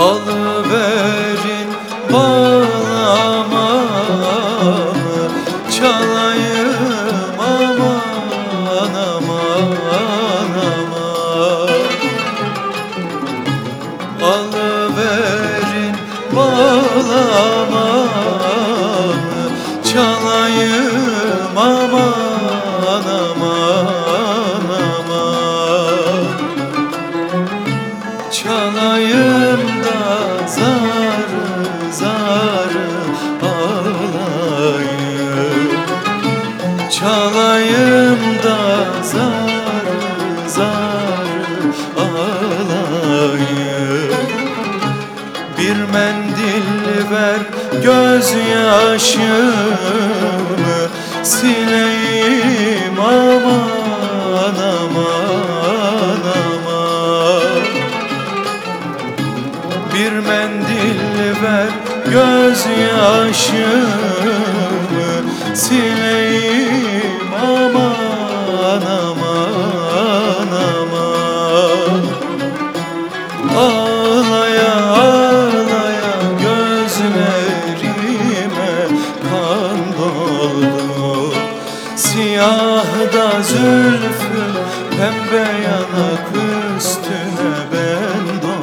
Alıverin bağlamamı Çalayım aman aman aman. Alıverin bağlamamı Çalayım aman Çalayım da zarı zarı ağlayım Çalayım da zarı zarı ağlayım Bir mendil ver gözyaşımı sileyim aman gözyaşımı sileyim aman aman aman. Ağlaya ağlaya gözlerime kan doldu. Siyah da zülfün pembe yanak üstüne ben doldum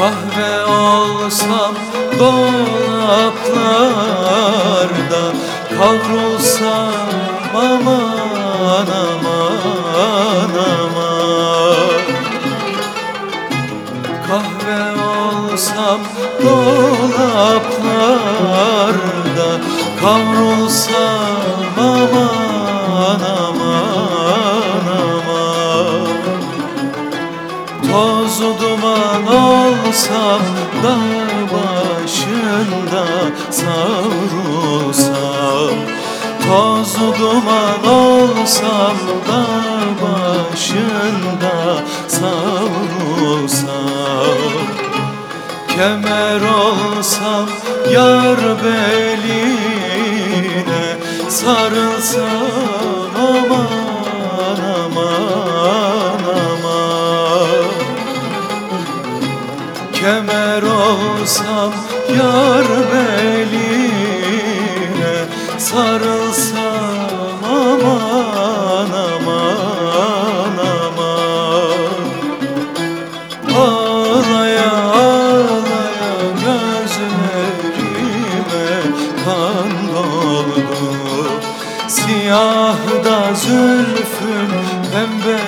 Kahve olsam dolaplarda Kavrulsam aman aman aman. Kahve olsam dolaplarda Kavrulsam aman aman olsam da başında savrulsam Toz duman olsam da başında savrulsam Kemer olsam yar beline sarılsam Kemer olsam yar beline sarılsam aman aman aman. Ağlaya ağlaya gözlerime kan doldu. Siyah da zülfün pembe